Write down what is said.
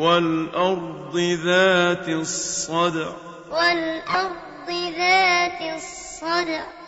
وَالْأَرْضِ ذَاتِ الصَّدْعِ. وَالْأَرْضِ ذَاتِ الصَّدْعِ.